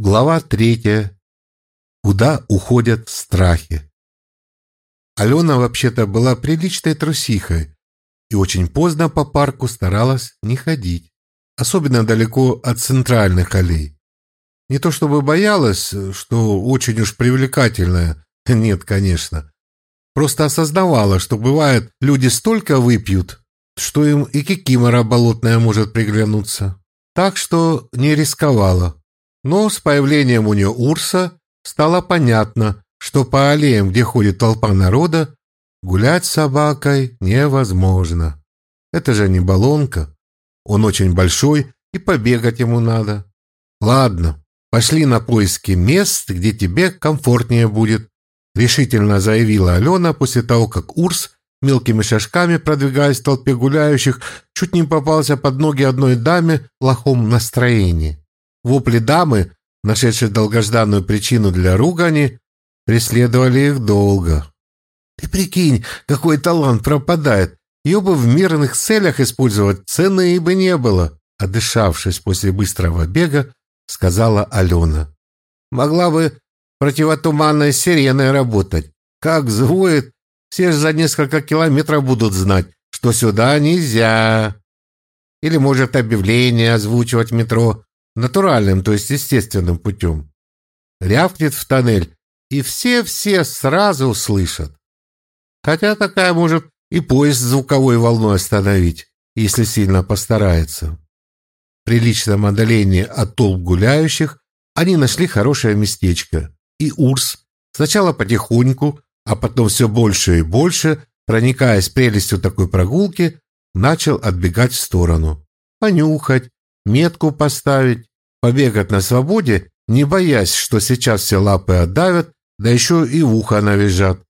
Глава третья. Куда уходят страхи? Алена вообще-то была приличной трусихой и очень поздно по парку старалась не ходить, особенно далеко от центральных аллей. Не то чтобы боялась, что очень уж привлекательная, нет, конечно. Просто осознавала, что бывает, люди столько выпьют, что им и кикимора болотная может приглянуться. Так что не рисковала. Но с появлением у нее Урса стало понятно, что по аллеям, где ходит толпа народа, гулять с собакой невозможно. Это же не баллонка. Он очень большой, и побегать ему надо. Ладно, пошли на поиски мест, где тебе комфортнее будет, решительно заявила Алена после того, как Урс мелкими шажками, продвигаясь в толпе гуляющих, чуть не попался под ноги одной даме в плохом настроении. Вопли дамы, нашедшей долгожданную причину для ругани, преследовали их долго. «Ты прикинь, какой талант пропадает! Ее бы в мирных целях использовать цены и бы не было!» Отдышавшись после быстрого бега, сказала Алена. «Могла бы противотуманной сиреной работать. Как взвоет, все же за несколько километров будут знать, что сюда нельзя. Или может объявление озвучивать метро, натуральным, то есть естественным путем. Рявкнет в тоннель, и все-все сразу услышат. Хотя такая может и поезд звуковой волной остановить, если сильно постарается. При личном отдалении от толп гуляющих они нашли хорошее местечко, и Урс сначала потихоньку, а потом все больше и больше, проникаясь прелестью такой прогулки, начал отбегать в сторону. Понюхать, метку поставить, побегать на свободе, не боясь, что сейчас все лапы отдавят, да еще и ухо навяжат.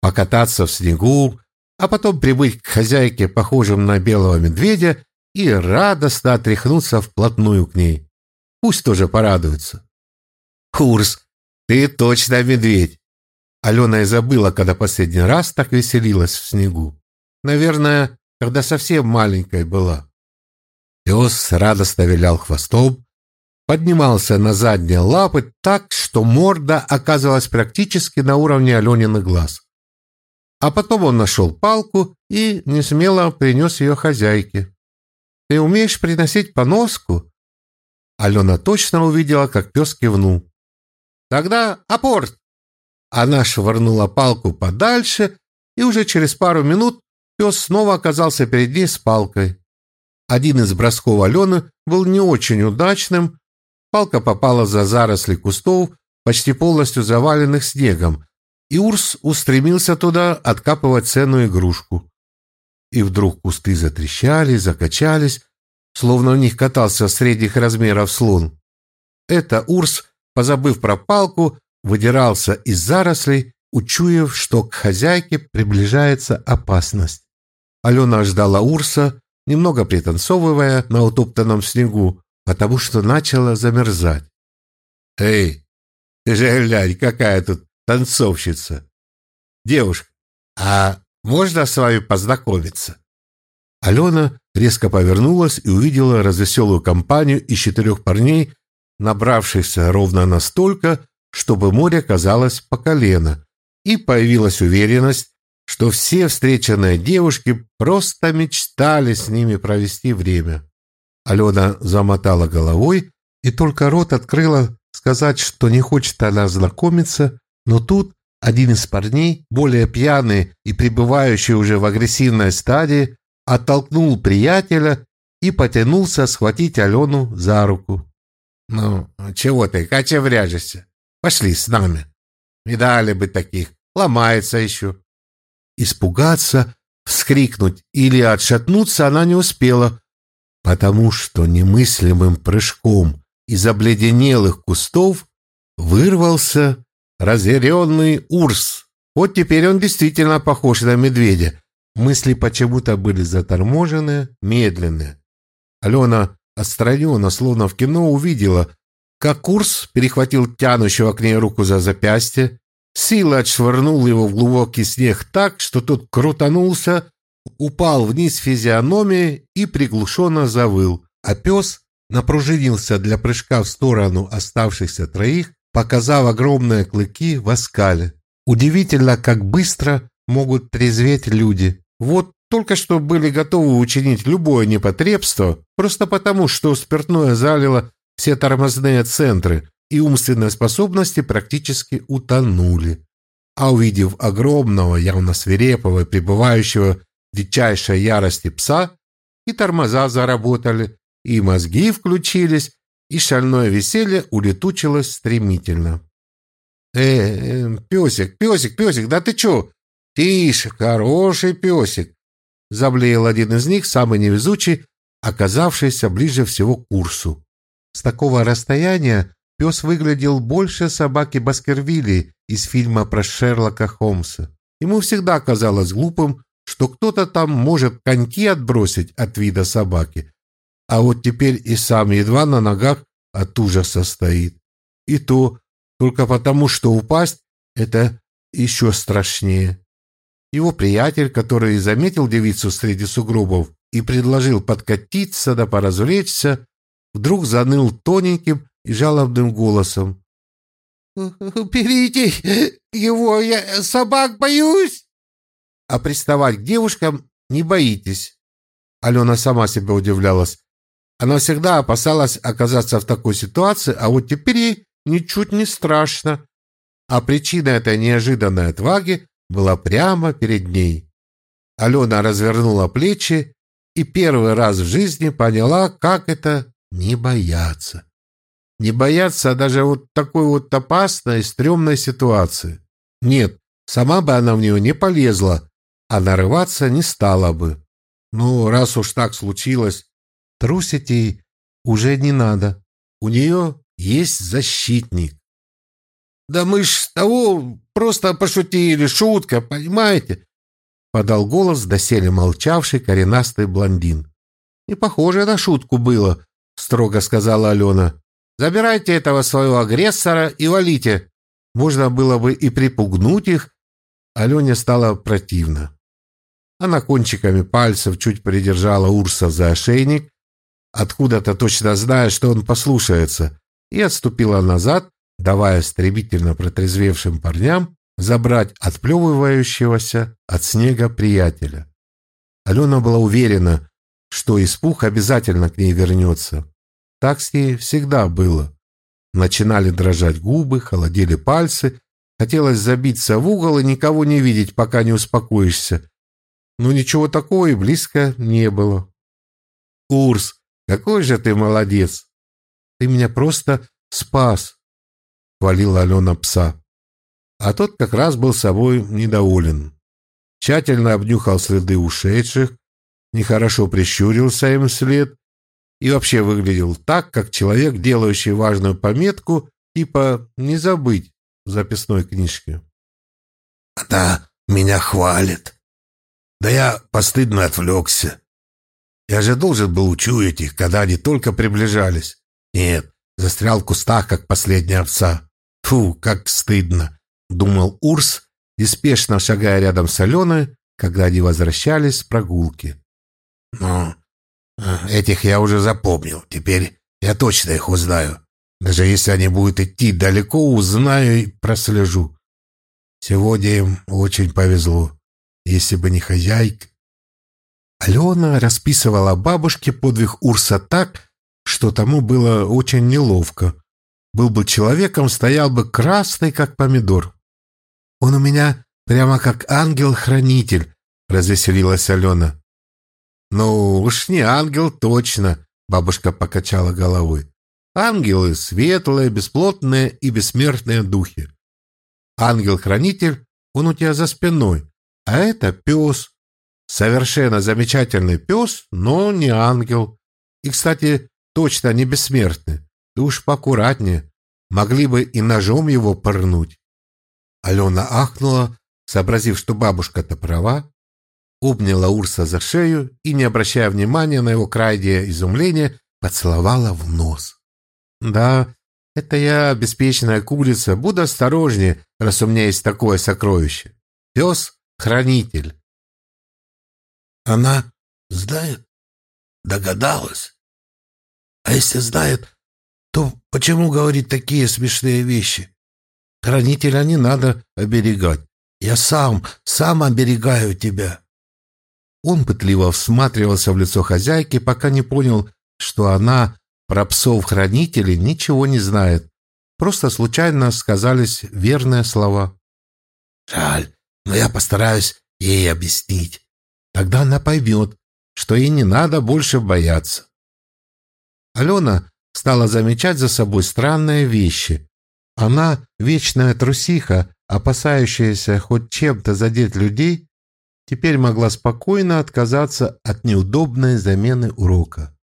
Покататься в снегу, а потом прибыть к хозяйке, похожим на белого медведя, и радостно отряхнуться вплотную к ней. Пусть тоже порадуется. Курс, ты точно медведь. Алена и забыла, когда последний раз так веселилась в снегу. Наверное, когда совсем маленькой была. Пес радостно вилял хвостом, поднимался на задние лапы так, что морда оказалась практически на уровне Алёниных глаз. А потом он нашел палку и несмело принес ее хозяйке. «Ты умеешь приносить поноску?» Алена точно увидела, как пес кивнул. «Тогда апорт!» Она швырнула палку подальше, и уже через пару минут пес снова оказался перед ней с палкой. Один из бросков Алены был не очень удачным, Палка попала за заросли кустов, почти полностью заваленных снегом, и Урс устремился туда откапывать ценную игрушку. И вдруг кусты затрещали, закачались, словно в них катался средних размеров слон. Это Урс, позабыв про палку, выдирался из зарослей, учуяв, что к хозяйке приближается опасность. Алена ждала Урса, немного пританцовывая на утоптанном снегу, потому что начала замерзать. «Эй, ты же глянь, какая тут танцовщица! Девушка, а можно с вами познакомиться?» Алена резко повернулась и увидела развеселую компанию из четырех парней, набравшихся ровно настолько, чтобы море казалось по колено, и появилась уверенность, что все встреченные девушки просто мечтали с ними провести время. Алена замотала головой и только рот открыла сказать, что не хочет она знакомиться, но тут один из парней, более пьяный и пребывающий уже в агрессивной стадии, оттолкнул приятеля и потянулся схватить Алену за руку. «Ну, чего ты, кочевряжешься? Пошли с нами. Видали бы таких, ломается еще». Испугаться, вскрикнуть или отшатнуться она не успела, потому что немыслимым прыжком из обледенелых кустов вырвался разъяренный урс. Вот теперь он действительно похож на медведя. Мысли почему-то были заторможены, медленные. Алена отстраненно, словно в кино, увидела, как Курс перехватил тянущего к ней руку за запястье, силой отшвырнул его в глубокий снег так, что тот крутанулся упал вниз физиономией и приглушенно завыл, а пес напружинился для прыжка в сторону оставшихся троих, показав огромные клыки в оскале. Удивительно, как быстро могут трезветь люди. Вот только что были готовы учинить любое непотребство, просто потому, что спиртное залило все тормозные центры, и умственные способности практически утонули. А увидев огромного, явно свирепого пребывающего дичайшей ярости пса, и тормоза заработали, и мозги включились, и шальное веселье улетучилось стремительно. «Э, э, песик, песик, песик, да ты чё? Тише, хороший песик!» Заблеял один из них, самый невезучий, оказавшийся ближе всего к курсу. С такого расстояния пес выглядел больше собаки Баскервилли из фильма про Шерлока Холмса. Ему всегда казалось глупым, что кто-то там может коньки отбросить от вида собаки, а вот теперь и сам едва на ногах от ужаса стоит. И то только потому, что упасть — это еще страшнее. Его приятель, который заметил девицу среди сугробов и предложил подкатиться да поразвлечься, вдруг заныл тоненьким и жалобным голосом. «Берите его, я собак боюсь!» «А приставать к девушкам не боитесь?» Алена сама себя удивлялась. Она всегда опасалась оказаться в такой ситуации, а вот теперь ей ничуть не страшно. А причина этой неожиданной отваги была прямо перед ней. Алена развернула плечи и первый раз в жизни поняла, как это не бояться. Не бояться даже вот такой вот опасной, стрёмной ситуации. Нет, сама бы она в нее не полезла, а нарываться не стала бы. Ну, раз уж так случилось, трусить ей уже не надо. У нее есть защитник. «Да мы ж того просто пошутили, шутка, понимаете?» Подал голос доселе молчавший коренастый блондин. «Не похоже на шутку было», — строго сказала Алена. «Забирайте этого своего агрессора и валите. Можно было бы и припугнуть их». Алене стало противно. Она кончиками пальцев чуть придержала Урса за ошейник, откуда-то точно зная, что он послушается, и отступила назад, давая стремительно протрезвевшим парням забрать отплевывающегося от снега приятеля. Алена была уверена, что испуг обязательно к ней вернется. Так с ней всегда было. Начинали дрожать губы, холодели пальцы, хотелось забиться в угол и никого не видеть, пока не успокоишься. Но ничего такого и близко не было. «Урс, какой же ты молодец! Ты меня просто спас!» — хвалила Алена пса. А тот как раз был собой недоволен. Тщательно обнюхал следы ушедших, нехорошо прищурился им вслед и вообще выглядел так, как человек, делающий важную пометку, типа «не забыть» в записной книжке. «Она меня хвалит. Да я постыдно отвлекся. Я же должен был учуять их, когда они только приближались. Нет, застрял в кустах, как последняя овца. Фу, как стыдно, думал Урс, неспешно шагая рядом с Аленой, когда они возвращались с прогулки. Но э, этих я уже запомнил. Теперь я точно их узнаю. Даже если они будут идти далеко, узнаю и прослежу. Сегодня им очень повезло. Если бы не хозяйка. Алена расписывала бабушке подвиг Урса так, что тому было очень неловко был бы человеком, стоял бы красный, как помидор. Он у меня прямо как ангел-хранитель, развеселилась Алена. Ну уж не ангел точно, бабушка покачала головой. Ангелы светлые, бесплотные и бессмертные духи. Ангел-хранитель, он у тебя за спиной, а это пес. Совершенно замечательный пес, но не ангел. И, кстати, точно не бессмертный. Ты уж поаккуратнее. Могли бы и ножом его пырнуть. Алена ахнула, сообразив, что бабушка-то права, обняла Урса за шею и, не обращая внимания на его крайнее изумление, поцеловала в нос. «Да, это я, беспечная курица, буду осторожнее, раз у меня есть такое сокровище. Пес-хранитель». «Она знает? Догадалась?» А если знает, то почему говорит такие смешные вещи? Хранителя не надо оберегать. Я сам, сам оберегаю тебя. Он пытливо всматривался в лицо хозяйки, пока не понял, что она про псов-хранителей ничего не знает. Просто случайно сказались верные слова. Жаль, но я постараюсь ей объяснить. Тогда она поймет, что ей не надо больше бояться. Алена стала замечать за собой странные вещи. Она, вечная трусиха, опасающаяся хоть чем-то задеть людей, теперь могла спокойно отказаться от неудобной замены урока.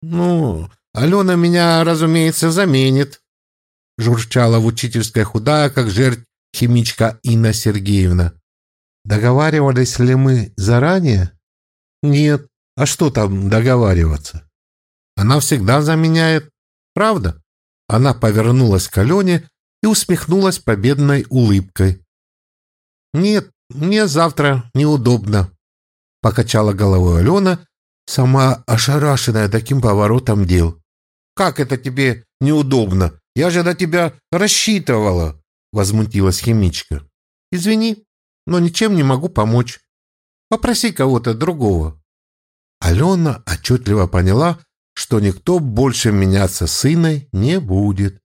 «Ну, Алена меня, разумеется, заменит», — журчала в учительской худая, как жерть химичка Инна Сергеевна. «Договаривались ли мы заранее?» «Нет. А что там договариваться?» «Она всегда заменяет. Правда?» Она повернулась к Алене и усмехнулась победной улыбкой. «Нет, мне завтра неудобно», — покачала головой Алена сама ошарашенная таким поворотом дел. «Как это тебе неудобно? Я же на тебя рассчитывала!» — возмутилась химичка. «Извини, но ничем не могу помочь. Попроси кого-то другого». Алена отчетливо поняла, что никто больше меняться с сыной не будет.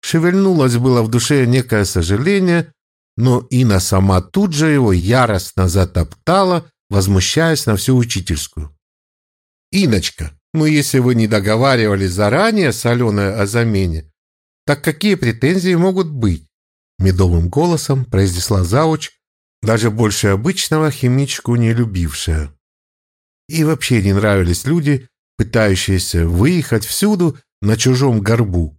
Шевельнулось было в душе некое сожаление, но Инна сама тут же его яростно затоптала, возмущаясь на всю учительскую. «Иночка, ну если вы не договаривались заранее с Аленой о замене, так какие претензии могут быть?» Медовым голосом произнесла завуч, даже больше обычного химичку не любившая. И вообще не нравились люди, пытающиеся выехать всюду на чужом горбу.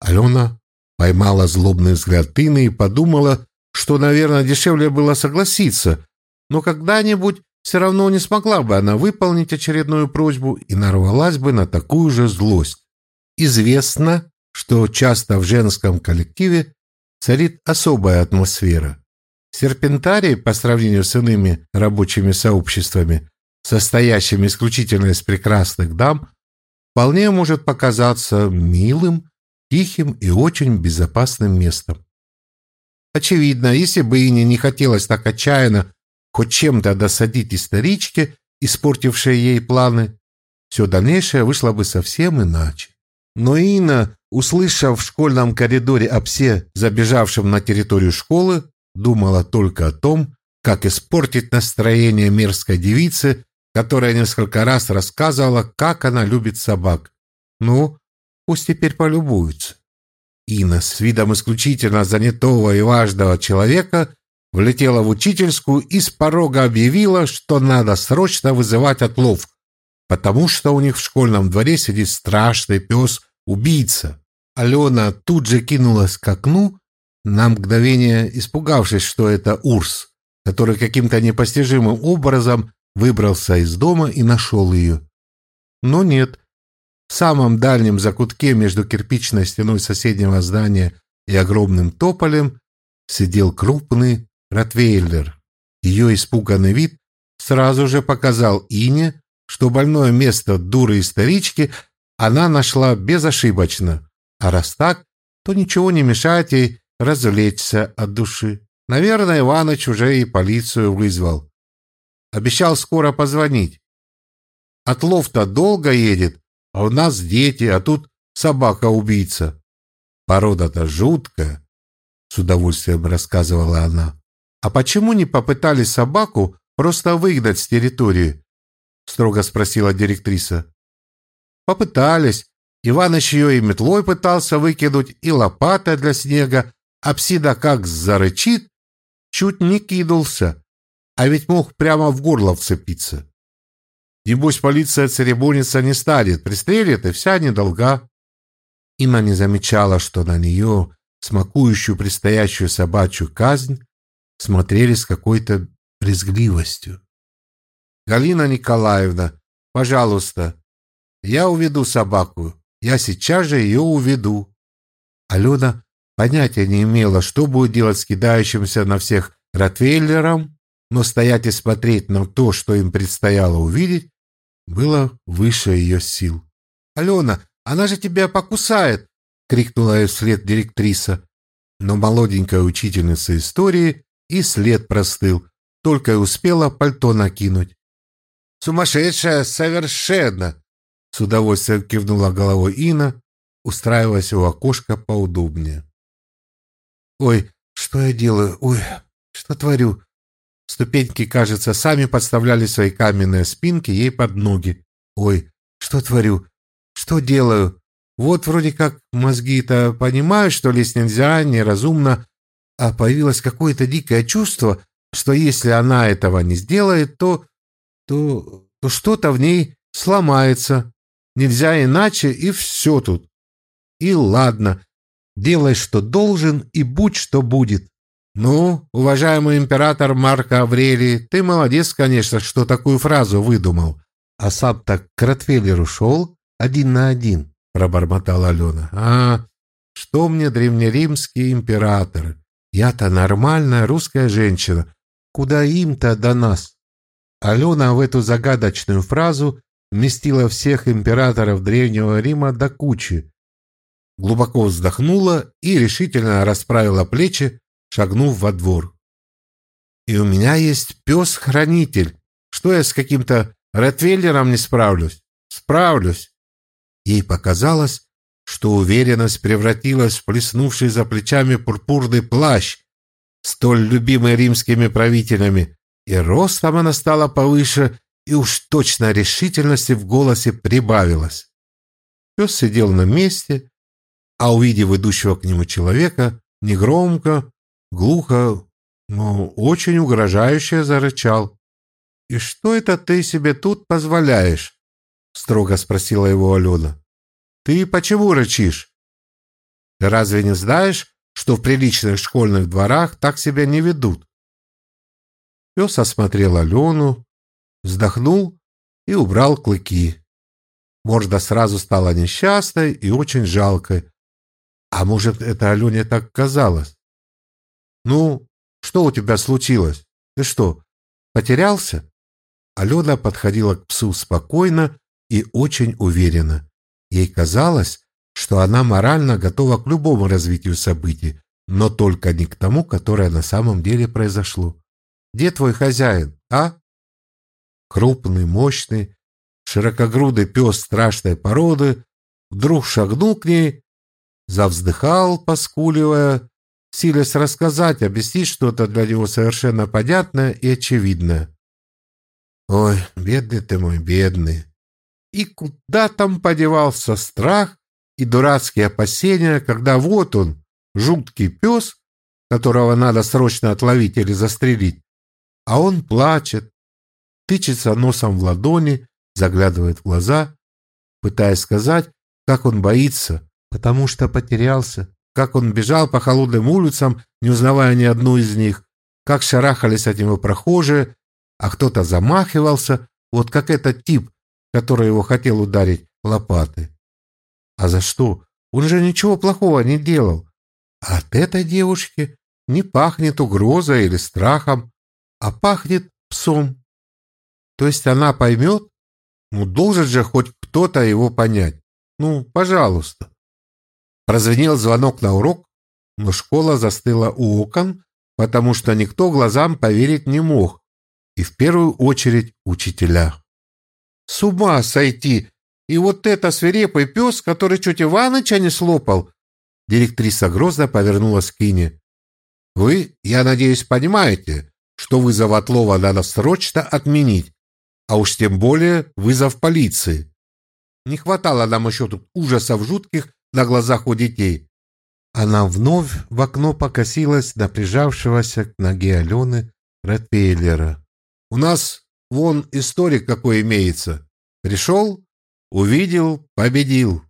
Алена поймала злобный взгляд Тины и подумала, что, наверное, дешевле было согласиться, но когда-нибудь все равно не смогла бы она выполнить очередную просьбу и нарвалась бы на такую же злость. Известно, что часто в женском коллективе царит особая атмосфера. Серпентарий, по сравнению с иными рабочими сообществами, состоящими исключительно из прекрасных дам, вполне может показаться милым, тихим и очень безопасным местом. Очевидно, если бы Ине не хотелось так отчаянно хоть чем-то досадить историчке, испортившей ей планы, все дальнейшее вышло бы совсем иначе. Но Инна, услышав в школьном коридоре о псе, забежавшем на территорию школы, думала только о том, как испортить настроение мерзкой девицы, которая несколько раз рассказывала, как она любит собак. Ну, пусть теперь полюбуются. Инна с видом исключительно занятого и важного человека влетела в учительскую и с порога объявила, что надо срочно вызывать отлов, потому что у них в школьном дворе сидит страшный пес-убийца. Алена тут же кинулась к окну, на мгновение испугавшись, что это Урс, который каким-то непостижимым образом выбрался из дома и нашел ее. Но нет. В самом дальнем закутке между кирпичной стеной соседнего здания и огромным тополем сидел крупный Ротвейлер. Ее испуганный вид сразу же показал Ине, что больное место дуры и старички она нашла безошибочно, а раз так, то ничего не мешает ей развлечься от души. Наверное, Иваныч уже и полицию вызвал. Обещал скоро позвонить. Отлов-то долго едет, а у нас дети, а тут собака-убийца. Порода-то жуткая, с удовольствием рассказывала она. «А почему не попытались собаку просто выгнать с территории?» — строго спросила директриса. «Попытались. Иваныч ее и метлой пытался выкинуть, и лопатой для снега, а как зарычит, чуть не кинулся, а ведь мог прямо в горло вцепиться. Небось, полиция церемониться не станет, пристрелит, и вся недолга». Инна не замечала, что на нее, смакующую предстоящую собачью казнь, смотрели с какой-то брезгливостью. «Галина Николаевна, пожалуйста, я уведу собаку. Я сейчас же ее уведу». Алена понятия не имела, что будет делать с кидающимся на всех ротвейлером, но стоять и смотреть на то, что им предстояло увидеть, было выше ее сил. «Алена, она же тебя покусает!» — крикнула ей вслед директриса. Но молоденькая учительница истории и след простыл, только и успела пальто накинуть. «Сумасшедшая совершенно!» — с удовольствием кивнула головой Инна, устраиваясь у окошка поудобнее. «Ой, что я делаю? Ой, что творю?» Ступеньки, кажется, сами подставляли свои каменные спинки ей под ноги. «Ой, что творю? Что делаю? Вот вроде как мозги-то понимают, что лезть нельзя, неразумно, а появилось какое-то дикое чувство, что если она этого не сделает, то... то... то что-то в ней сломается. Нельзя иначе, и все тут. И ладно, делай, что должен, и будь, что будет. Ну, уважаемый император Марко Аврелий, ты молодец, конечно, что такую фразу выдумал. А сам так к Ротвейлеру шел один на один, пробормотала Алена. А, что мне древнеримские императоры? Я-то нормальная русская женщина. Куда им-то до нас? Алена в эту загадочную фразу вместила всех императоров Древнего Рима до кучи. Глубоко вздохнула и решительно расправила плечи, шагнув во двор. «И у меня есть пес-хранитель. Что я с каким-то Ротвейлером не справлюсь? Справлюсь!» Ей показалось, что уверенность превратилась в плеснувший за плечами пурпурный плащ, столь любимый римскими правителями, и ростом она стала повыше, и уж точно решительности в голосе прибавилось. Пес сидел на месте, а увидев идущего к нему человека, негромко, глухо, но очень угрожающе зарычал. «И что это ты себе тут позволяешь?» — строго спросила его Алена. «Ты почему рычишь? Ты разве не знаешь, что в приличных школьных дворах так себя не ведут?» Пес осмотрел Алену, вздохнул и убрал клыки. Морда сразу стала несчастной и очень жалкой. А может, это Алене так казалось? «Ну, что у тебя случилось? Ты что, потерялся?» Алена подходила к псу спокойно и очень уверенно. Ей казалось, что она морально готова к любому развитию событий, но только не к тому, которое на самом деле произошло. «Где твой хозяин, а?» Крупный, мощный, широкогрудый пес страшной породы вдруг шагнул к ней, завздыхал, поскуливая, силясь рассказать, объяснить что-то для него совершенно понятное и очевидное. Ой, бедный ты мой, бедный. И куда там подевался страх и дурацкие опасения, когда вот он, жуткий пес, которого надо срочно отловить или застрелить, а он плачет, тычется носом в ладони, заглядывает в глаза, пытаясь сказать, как он боится, потому что потерялся, как он бежал по холодным улицам, не узнавая ни одну из них, как шарахались от него прохожие, а кто-то замахивался, вот как этот тип, который его хотел ударить лопатой. А за что? Он же ничего плохого не делал. А от этой девушки не пахнет угрозой или страхом, а пахнет псом. То есть она поймет? Ну, должен же хоть кто-то его понять. Ну, пожалуйста. Прозвенел звонок на урок, но школа застыла у окон, потому что никто глазам поверить не мог, и в первую очередь учителя. «С ума сойти! И вот это свирепый пес, который чуть Иваныча не слопал!» Директриса грозно повернулась к Ине. «Вы, я надеюсь, понимаете, что вызов отлова надо срочно отменить, а уж тем более вызов полиции. Не хватало нам еще тут ужасов жутких на глазах у детей. Она вновь в окно покосилась на прижавшегося к ноге Алены Ротвейлера. «У нас вон историк какой имеется. Пришел, увидел, победил.